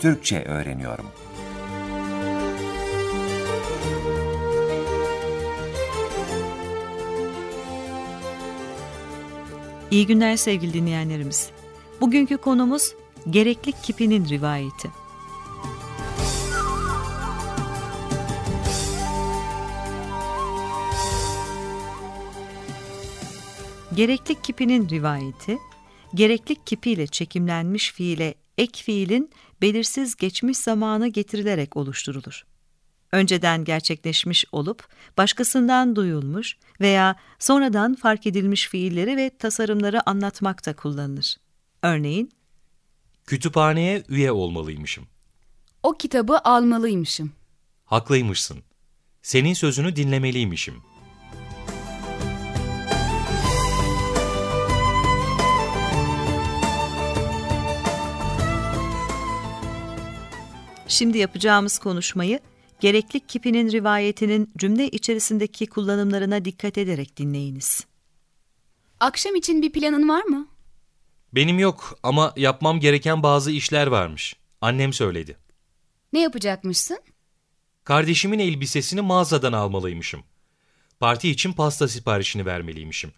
Türkçe öğreniyorum. İyi günler sevgili dinleyenlerimiz. Bugünkü konumuz gereklik kipinin rivayeti. Gereklik kipinin rivayeti, gereklik kipiyle çekimlenmiş fiile ek fiilin belirsiz geçmiş zamanı getirilerek oluşturulur. Önceden gerçekleşmiş olup başkasından duyulmuş veya sonradan fark edilmiş fiilleri ve tasarımları anlatmakta kullanılır. Örneğin, Kütüphaneye üye olmalıymışım. O kitabı almalıymışım. Haklıymışsın. Senin sözünü dinlemeliymişim. Şimdi yapacağımız konuşmayı gereklik kipinin rivayetinin cümle içerisindeki kullanımlarına dikkat ederek dinleyiniz. Akşam için bir planın var mı? Benim yok ama yapmam gereken bazı işler varmış. Annem söyledi. Ne yapacakmışsın? Kardeşimin elbisesini mağazadan almalıymışım. Parti için pasta siparişini vermeliymişim.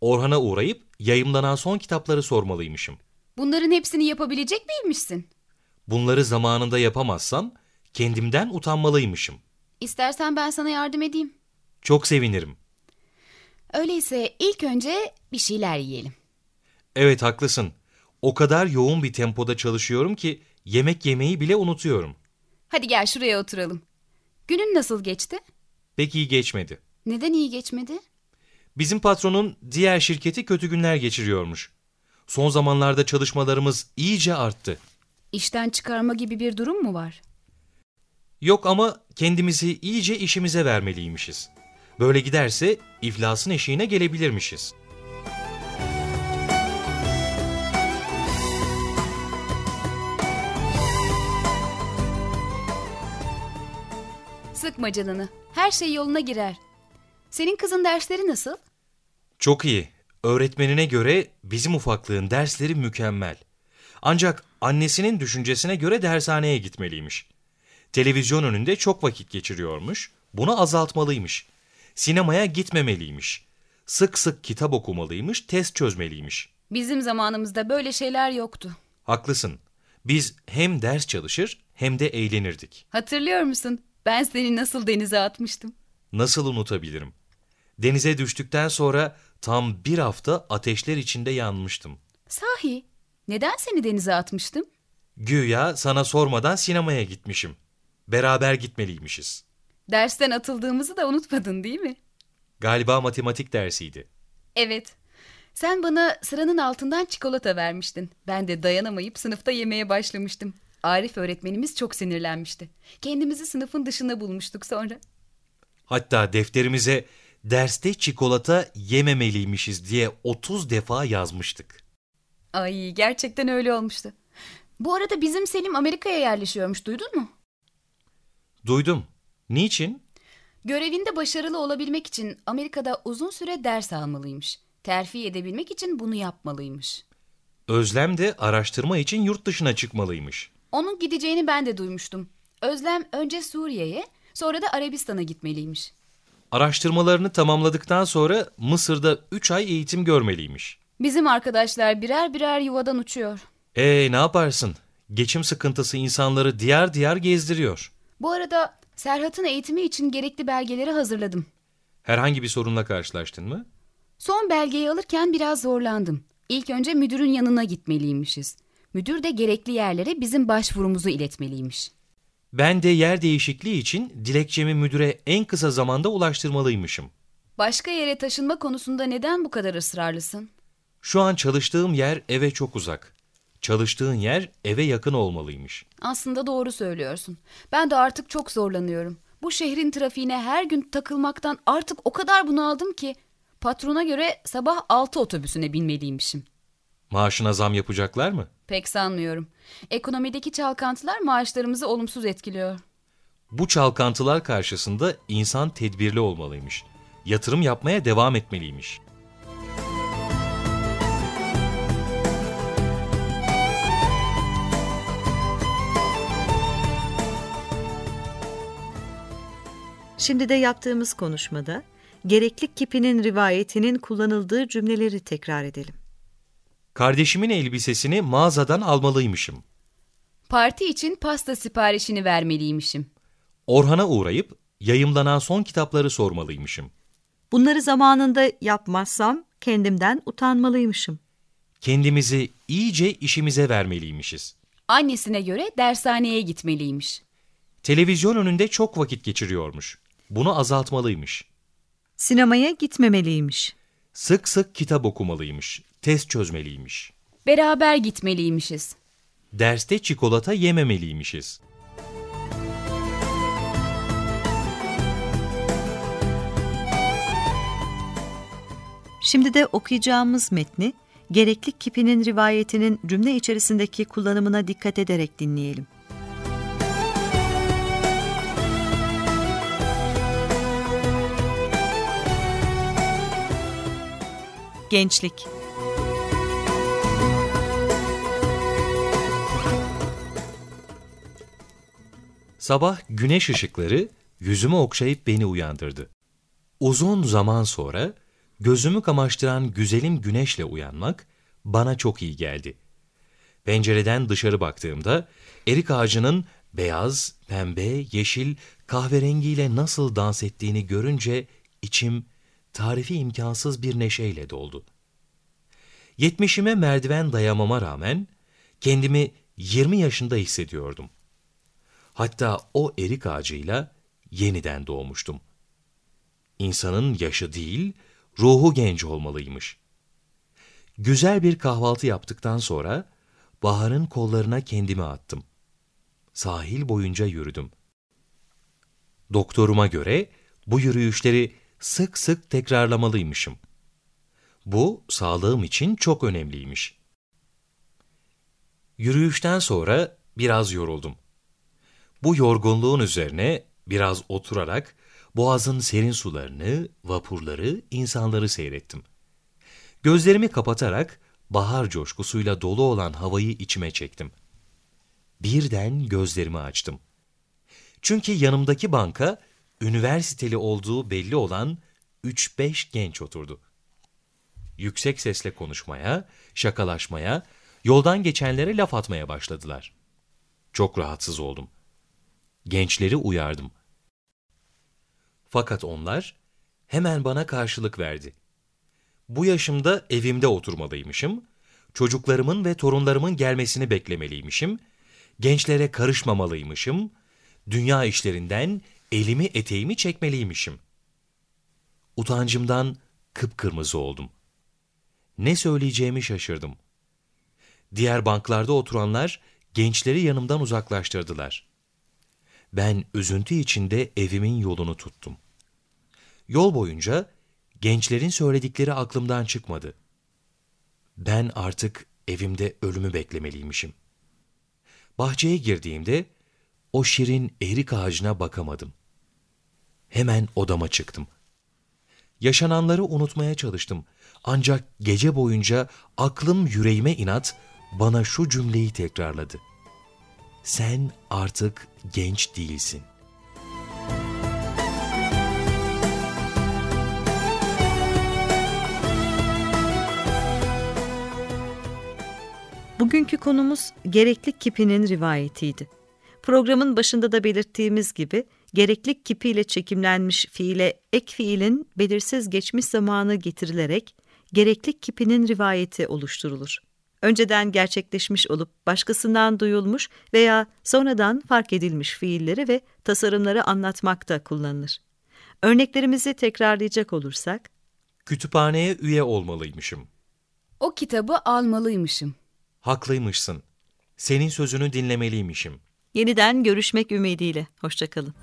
Orhan'a uğrayıp yayımlanan son kitapları sormalıymışım. Bunların hepsini yapabilecek miymişsin? Bunları zamanında yapamazsam kendimden utanmalıymışım. İstersen ben sana yardım edeyim. Çok sevinirim. Öyleyse ilk önce bir şeyler yiyelim. Evet haklısın. O kadar yoğun bir tempoda çalışıyorum ki yemek yemeyi bile unutuyorum. Hadi gel şuraya oturalım. Günün nasıl geçti? Pek iyi geçmedi. Neden iyi geçmedi? Bizim patronun diğer şirketi kötü günler geçiriyormuş. Son zamanlarda çalışmalarımız iyice arttı. İşten çıkarma gibi bir durum mu var? Yok ama kendimizi iyice işimize vermeliymişiz. Böyle giderse iflasın eşiğine gelebilirmişiz. Sıkma canını. Her şey yoluna girer. Senin kızın dersleri nasıl? Çok iyi. Öğretmenine göre bizim ufaklığın dersleri mükemmel. Ancak annesinin düşüncesine göre dershaneye gitmeliymiş. Televizyon önünde çok vakit geçiriyormuş, bunu azaltmalıymış. Sinemaya gitmemeliymiş. Sık sık kitap okumalıymış, test çözmeliymiş. Bizim zamanımızda böyle şeyler yoktu. Haklısın. Biz hem ders çalışır hem de eğlenirdik. Hatırlıyor musun? Ben seni nasıl denize atmıştım. Nasıl unutabilirim? Denize düştükten sonra tam bir hafta ateşler içinde yanmıştım. Sahi, neden seni denize atmıştım? Güya sana sormadan sinemaya gitmişim. Beraber gitmeliymişiz. Dersten atıldığımızı da unutmadın değil mi? Galiba matematik dersiydi. Evet. Sen bana sıranın altından çikolata vermiştin. Ben de dayanamayıp sınıfta yemeye başlamıştım. Arif öğretmenimiz çok sinirlenmişti. Kendimizi sınıfın dışında bulmuştuk sonra. Hatta defterimize derste çikolata yememeliymişiz diye 30 defa yazmıştık. Ay gerçekten öyle olmuştu. Bu arada bizim Selim Amerika'ya yerleşiyormuş duydun mu? Duydum. Niçin? Görevinde başarılı olabilmek için Amerika'da uzun süre ders almalıymış. Terfi edebilmek için bunu yapmalıymış. Özlem de araştırma için yurt dışına çıkmalıymış. Onun gideceğini ben de duymuştum. Özlem önce Suriye'ye, sonra da Arabistan'a gitmeliymiş. Araştırmalarını tamamladıktan sonra Mısır'da 3 ay eğitim görmeliymiş. Bizim arkadaşlar birer birer yuvadan uçuyor. Ee ne yaparsın? Geçim sıkıntısı insanları diyar diyar gezdiriyor. Bu arada Serhat'ın eğitimi için gerekli belgeleri hazırladım. Herhangi bir sorunla karşılaştın mı? Son belgeyi alırken biraz zorlandım. İlk önce müdürün yanına gitmeliymişiz. Müdür de gerekli yerlere bizim başvurumuzu iletmeliymiş. Ben de yer değişikliği için dilekçemi müdüre en kısa zamanda ulaştırmalıymışım. Başka yere taşınma konusunda neden bu kadar ısrarlısın? Şu an çalıştığım yer eve çok uzak. Çalıştığın yer eve yakın olmalıymış. Aslında doğru söylüyorsun. Ben de artık çok zorlanıyorum. Bu şehrin trafiğine her gün takılmaktan artık o kadar bunaldım ki patrona göre sabah 6 otobüsüne binmeliymişim. Maaşına zam yapacaklar mı? Pek sanmıyorum. Ekonomideki çalkantılar maaşlarımızı olumsuz etkiliyor. Bu çalkantılar karşısında insan tedbirli olmalıymış. Yatırım yapmaya devam etmeliymiş. Şimdi de yaptığımız konuşmada gereklik kipinin rivayetinin kullanıldığı cümleleri tekrar edelim. Kardeşimin elbisesini mağazadan almalıymışım. Parti için pasta siparişini vermeliymişim. Orhan'a uğrayıp yayımlanan son kitapları sormalıymışım. Bunları zamanında yapmazsam kendimden utanmalıymışım. Kendimizi iyice işimize vermeliymişiz. Annesine göre dershaneye gitmeliymiş. Televizyon önünde çok vakit geçiriyormuş. Bunu azaltmalıymış. Sinemaya gitmemeliymiş. Sık sık kitap okumalıymış. Test çözmeliymiş. Beraber gitmeliymişiz. Derste çikolata yememeliymişiz. Şimdi de okuyacağımız metni gereklik kipinin rivayetinin cümle içerisindeki kullanımına dikkat ederek dinleyelim. Gençlik Sabah güneş ışıkları yüzümü okşayıp beni uyandırdı. Uzun zaman sonra gözümü kamaştıran güzelim güneşle uyanmak bana çok iyi geldi. Pencereden dışarı baktığımda erik ağacının beyaz, pembe, yeşil, kahverengiyle nasıl dans ettiğini görünce içim tarifi imkansız bir neşeyle doldu. Yetmişime merdiven dayamama rağmen kendimi 20 yaşında hissediyordum. Hatta o erik ağacıyla yeniden doğmuştum. İnsanın yaşı değil, ruhu genç olmalıymış. Güzel bir kahvaltı yaptıktan sonra baharın kollarına kendimi attım. Sahil boyunca yürüdüm. Doktoruma göre bu yürüyüşleri sık sık tekrarlamalıymışım. Bu sağlığım için çok önemliymiş. Yürüyüşten sonra biraz yoruldum. Bu yorgunluğun üzerine biraz oturarak boğazın serin sularını, vapurları, insanları seyrettim. Gözlerimi kapatarak bahar coşkusuyla dolu olan havayı içime çektim. Birden gözlerimi açtım. Çünkü yanımdaki banka üniversiteli olduğu belli olan 3-5 genç oturdu. Yüksek sesle konuşmaya, şakalaşmaya, yoldan geçenlere laf atmaya başladılar. Çok rahatsız oldum. Gençleri uyardım. Fakat onlar hemen bana karşılık verdi. Bu yaşımda evimde oturmalıymışım, çocuklarımın ve torunlarımın gelmesini beklemeliymişim, gençlere karışmamalıymışım, dünya işlerinden elimi eteğimi çekmeliymişim. Utancımdan kıpkırmızı oldum. Ne söyleyeceğimi şaşırdım. Diğer banklarda oturanlar gençleri yanımdan uzaklaştırdılar. Ben üzüntü içinde evimin yolunu tuttum. Yol boyunca gençlerin söyledikleri aklımdan çıkmadı. Ben artık evimde ölümü beklemeliymişim. Bahçeye girdiğimde o şirin erik ağacına bakamadım. Hemen odama çıktım. Yaşananları unutmaya çalıştım. Ancak gece boyunca aklım yüreğime inat bana şu cümleyi tekrarladı. Sen artık genç değilsin. Bugünkü konumuz gereklik kipinin rivayetiydi. Programın başında da belirttiğimiz gibi gereklik kipiyle çekimlenmiş fiile ek fiilin belirsiz geçmiş zamanı getirilerek gereklik kipinin rivayeti oluşturulur. Önceden gerçekleşmiş olup başkasından duyulmuş veya sonradan fark edilmiş fiilleri ve tasarımları anlatmakta kullanılır. Örneklerimizi tekrarlayacak olursak, Kütüphaneye üye olmalıymışım. O kitabı almalıymışım. Haklıymışsın. Senin sözünü dinlemeliymişim. yeniden görüşmek ümidiyle. Hoşçakalın.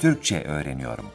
Türkçe öğreniyorum.